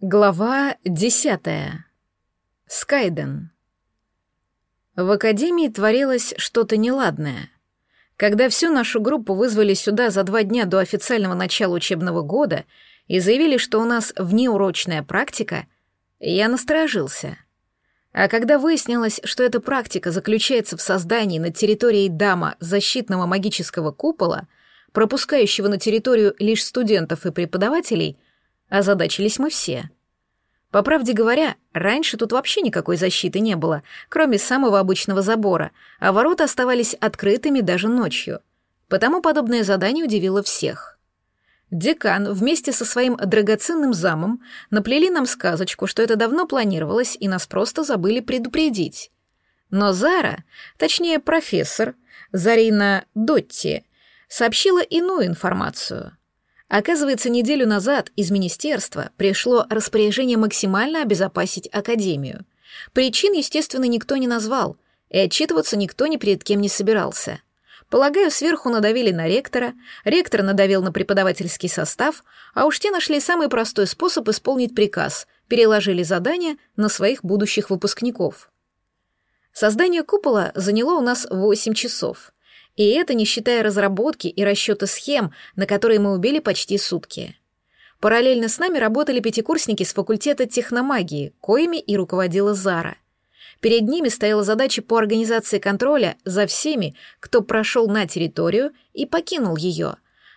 Глава десятая. Скайден. В академии творилось что-то неладное. Когда всю нашу группу вызвали сюда за два дня до официального начала учебного года и заявили, что у нас внеурочная практика, я насторожился. А когда выяснилось, что эта практика заключается в создании на территории Дама защитного магического купола, пропускающего на территорию лишь студентов и преподавателей — Озадачились мы все. По правде говоря, раньше тут вообще никакой защиты не было, кроме самого обычного забора, а ворота оставались открытыми даже ночью. Потому подобное задание удивило всех. Декан вместе со своим драгоценным замом наплели нам сказочку, что это давно планировалось, и нас просто забыли предупредить. Но Зара, точнее профессор, Зарина Дотти, сообщила иную информацию — Оказывается, неделю назад из министерства пришло распоряжение максимально обезопасить Академию. Причин, естественно, никто не назвал, и отчитываться никто ни перед кем не собирался. Полагаю, сверху надавили на ректора, ректор надавил на преподавательский состав, а уж те нашли самый простой способ исполнить приказ, переложили задание на своих будущих выпускников. Создание купола заняло у нас 8 часов — и это не считая разработки и расчета схем, на которые мы убили почти сутки. Параллельно с нами работали пятикурсники с факультета техномагии, коими и руководила Зара. Перед ними стояла задача по организации контроля за всеми, кто прошел на территорию и покинул ее,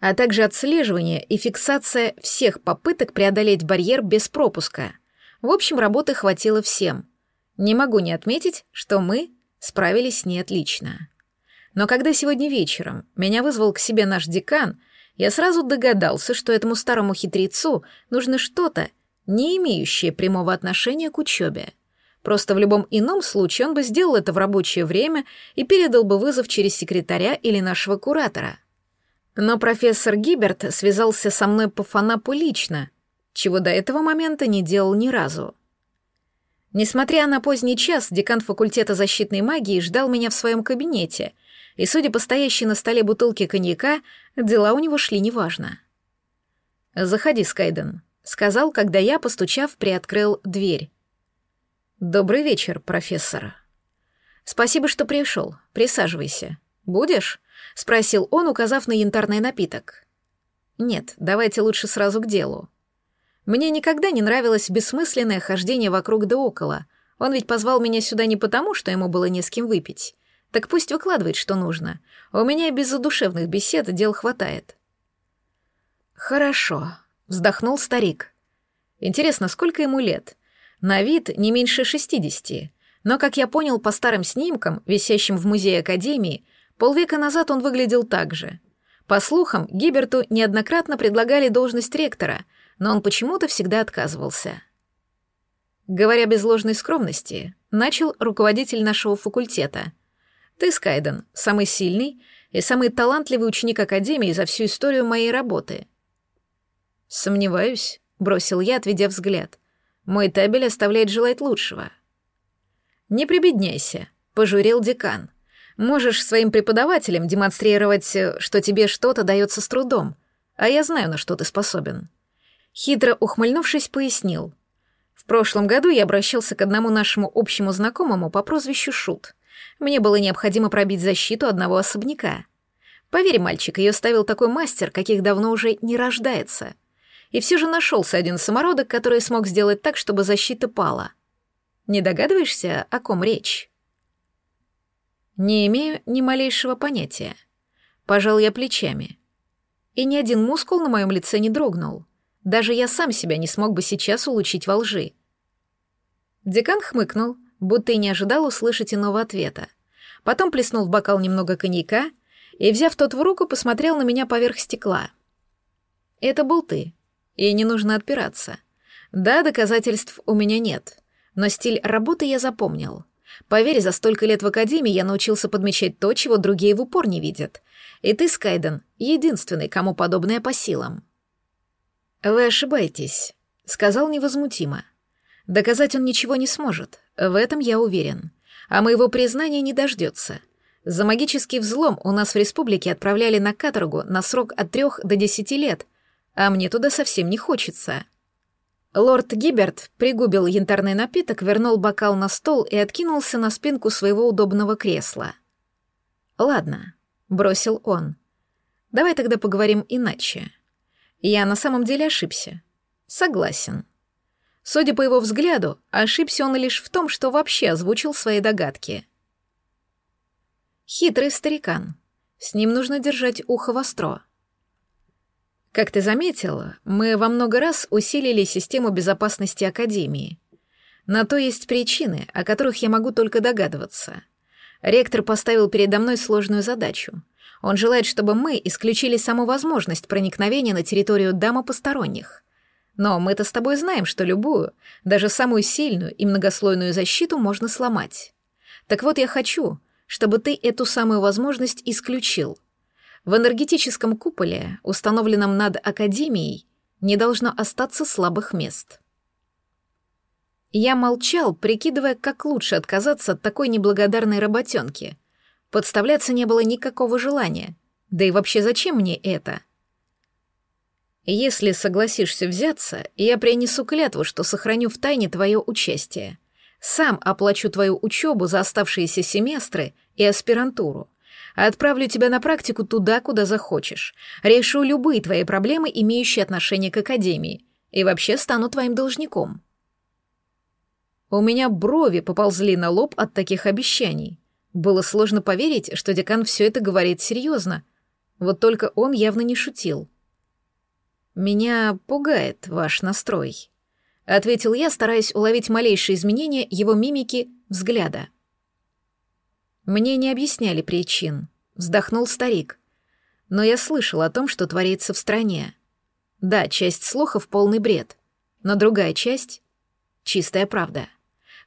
а также отслеживание и фиксация всех попыток преодолеть барьер без пропуска. В общем, работы хватило всем. Не могу не отметить, что мы справились с ней отлично. Но когда сегодня вечером меня вызвал к себе наш декан, я сразу догадался, что этому старому хитрецу нужно что-то, не имеющее прямого отношения к учебе. Просто в любом ином случае он бы сделал это в рабочее время и передал бы вызов через секретаря или нашего куратора. Но профессор Гиберт связался со мной по фанапу лично, чего до этого момента не делал ни разу. Несмотря на поздний час, декан факультета защитной магии ждал меня в своем кабинете и, судя по стоящей на столе бутылке коньяка, дела у него шли неважно. «Заходи, Скайден», — сказал, когда я, постучав, приоткрыл дверь. «Добрый вечер, профессор». «Спасибо, что пришел. Присаживайся. Будешь?» — спросил он, указав на янтарный напиток. «Нет, давайте лучше сразу к делу. Мне никогда не нравилось бессмысленное хождение вокруг да около. Он ведь позвал меня сюда не потому, что ему было не с кем выпить. Так пусть выкладывает, что нужно. У меня без задушевных бесед дел хватает. Хорошо, вздохнул старик. Интересно, сколько ему лет? На вид не меньше шестидесяти. Но, как я понял по старым снимкам, висящим в музее Академии, полвека назад он выглядел так же. По слухам, Гиберту неоднократно предлагали должность ректора, но он почему-то всегда отказывался. Говоря без ложной скромности, начал руководитель нашего факультета — ты, Скайден, самый сильный и самый талантливый ученик Академии за всю историю моей работы. Сомневаюсь, бросил я, отведя взгляд. Мой табель оставляет желать лучшего. Не прибедняйся, пожурил декан. Можешь своим преподавателям демонстрировать, что тебе что-то дается с трудом, а я знаю, на что ты способен. Хитро ухмыльнувшись, пояснил. В прошлом году я обращался к одному нашему общему знакомому по прозвищу Шут — мне было необходимо пробить защиту одного особняка. Поверь, мальчик, ее ставил такой мастер, каких давно уже не рождается. И все же нашелся один самородок, который смог сделать так, чтобы защита пала. Не догадываешься, о ком речь? Не имею ни малейшего понятия. Пожал я плечами. И ни один мускул на моем лице не дрогнул. Даже я сам себя не смог бы сейчас улучить во лжи. Декан хмыкнул, будто и не ожидал услышать иного ответа. Потом плеснул в бокал немного коньяка и, взяв тот в руку, посмотрел на меня поверх стекла. «Это был ты, и не нужно отпираться. Да, доказательств у меня нет, но стиль работы я запомнил. Поверь, за столько лет в академии я научился подмечать то, чего другие в упор не видят. И ты, Скайден, единственный, кому подобное по силам». «Вы ошибаетесь», — сказал невозмутимо. Доказать он ничего не сможет, в этом я уверен. А моего признания не дождется. За магический взлом у нас в республике отправляли на каторгу на срок от трех до десяти лет, а мне туда совсем не хочется. Лорд Гиберт пригубил янтарный напиток, вернул бокал на стол и откинулся на спинку своего удобного кресла. «Ладно», — бросил он. «Давай тогда поговорим иначе. Я на самом деле ошибся. Согласен». Судя по его взгляду, ошибся он лишь в том, что вообще озвучил свои догадки. Хитрый старикан. С ним нужно держать ухо востро. Как ты заметила, мы во много раз усилили систему безопасности Академии. На то есть причины, о которых я могу только догадываться. Ректор поставил передо мной сложную задачу. Он желает, чтобы мы исключили саму возможность проникновения на территорию дама посторонних. Но мы-то с тобой знаем, что любую, даже самую сильную и многослойную защиту можно сломать. Так вот я хочу, чтобы ты эту самую возможность исключил — в энергетическом куполе, установленном над Академией, не должно остаться слабых мест. Я молчал, прикидывая, как лучше отказаться от такой неблагодарной работенки. Подставляться не было никакого желания. Да и вообще зачем мне это? Если согласишься взяться, я принесу клятву, что сохраню в тайне твое участие. Сам оплачу твою учебу за оставшиеся семестры и аспирантуру. Отправлю тебя на практику туда, куда захочешь. Решу любые твои проблемы, имеющие отношение к академии. И вообще стану твоим должником. У меня брови поползли на лоб от таких обещаний. Было сложно поверить, что декан все это говорит серьезно. Вот только он явно не шутил. «Меня пугает ваш настрой», — ответил я, стараясь уловить малейшие изменения его мимики, взгляда. Мне не объясняли причин. Вздохнул старик. Но я слышал о том, что творится в стране. Да, часть слухов — полный бред. Но другая часть — чистая правда.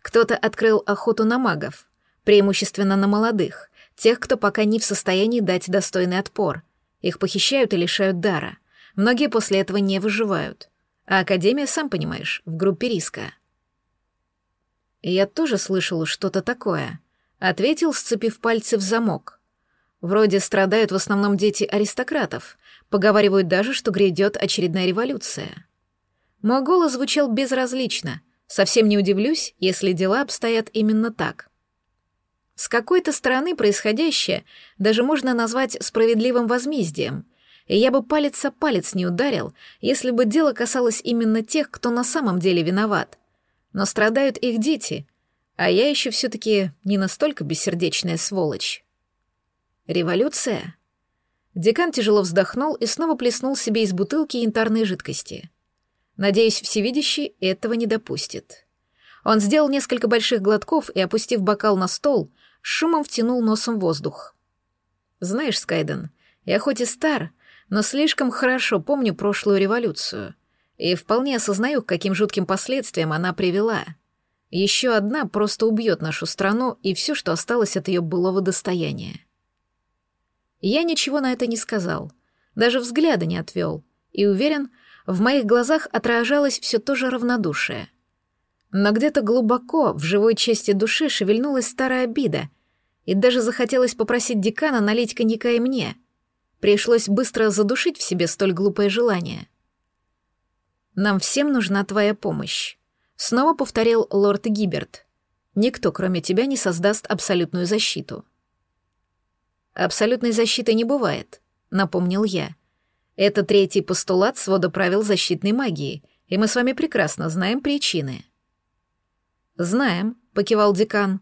Кто-то открыл охоту на магов, преимущественно на молодых, тех, кто пока не в состоянии дать достойный отпор. Их похищают и лишают дара. Многие после этого не выживают. А Академия, сам понимаешь, в группе риска. я тоже слышал что-то такое — Ответил, сцепив пальцы в замок. Вроде страдают в основном дети аристократов. Поговаривают даже, что грядет очередная революция. Мой голос звучал безразлично. Совсем не удивлюсь, если дела обстоят именно так. С какой-то стороны происходящее даже можно назвать справедливым возмездием, и я бы палец о палец не ударил, если бы дело касалось именно тех, кто на самом деле виноват. Но страдают их дети, а я еще все-таки не настолько бессердечная сволочь. Революция? Декан тяжело вздохнул и снова плеснул себе из бутылки янтарной жидкости. Надеюсь, всевидящий этого не допустит. Он сделал несколько больших глотков и, опустив бокал на стол, шумом втянул носом воздух. «Знаешь, Скайден, я хоть и стар, но слишком хорошо помню прошлую революцию и вполне осознаю, к каким жутким последствиям она привела». Еще одна просто убьет нашу страну и все, что осталось от ее былого достояния. Я ничего на это не сказал, даже взгляда не отвел, и уверен, в моих глазах отражалось все то же равнодушие. Но где-то глубоко, в живой части души, шевельнулась старая обида, и даже захотелось попросить декана налить коньяка и мне. Пришлось быстро задушить в себе столь глупое желание. «Нам всем нужна твоя помощь», Снова повторил лорд Гиберт. Никто, кроме тебя, не создаст абсолютную защиту. Абсолютной защиты не бывает, напомнил я. Это третий постулат свода правил защитной магии, и мы с вами прекрасно знаем причины. Знаем, покивал декан.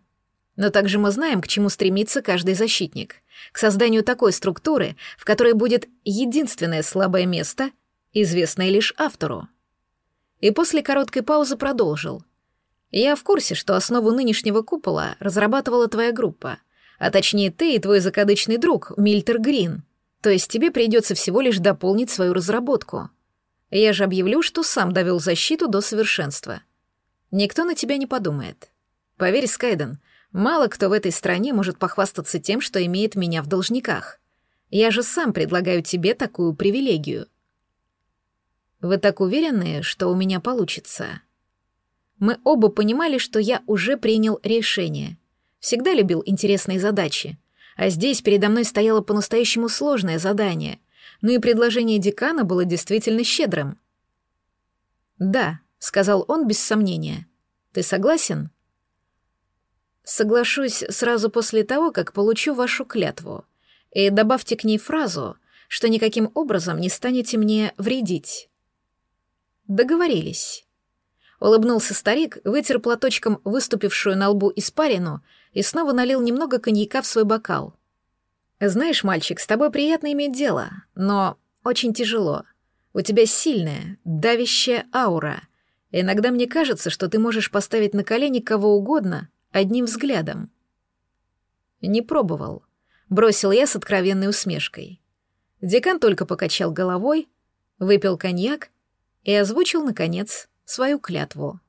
Но также мы знаем, к чему стремится каждый защитник. К созданию такой структуры, в которой будет единственное слабое место, известное лишь автору и после короткой паузы продолжил. «Я в курсе, что основу нынешнего купола разрабатывала твоя группа, а точнее ты и твой закадычный друг, Мильтер Грин. То есть тебе придется всего лишь дополнить свою разработку. Я же объявлю, что сам довел защиту до совершенства. Никто на тебя не подумает. Поверь, Скайден, мало кто в этой стране может похвастаться тем, что имеет меня в должниках. Я же сам предлагаю тебе такую привилегию. Вы так уверены, что у меня получится? Мы оба понимали, что я уже принял решение. Всегда любил интересные задачи. А здесь передо мной стояло по-настоящему сложное задание. Ну и предложение декана было действительно щедрым. «Да», — сказал он без сомнения. Ты согласен? Соглашусь сразу после того, как получу вашу клятву. И добавьте к ней фразу, что никаким образом не станете мне вредить. Договорились. Улыбнулся старик, вытер платочком выступившую на лбу испарину и снова налил немного коньяка в свой бокал. «Знаешь, мальчик, с тобой приятно иметь дело, но очень тяжело. У тебя сильная, давящая аура. Иногда мне кажется, что ты можешь поставить на колени кого угодно одним взглядом». «Не пробовал», — бросил я с откровенной усмешкой. Декан только покачал головой, выпил коньяк и озвучил, наконец, свою клятву.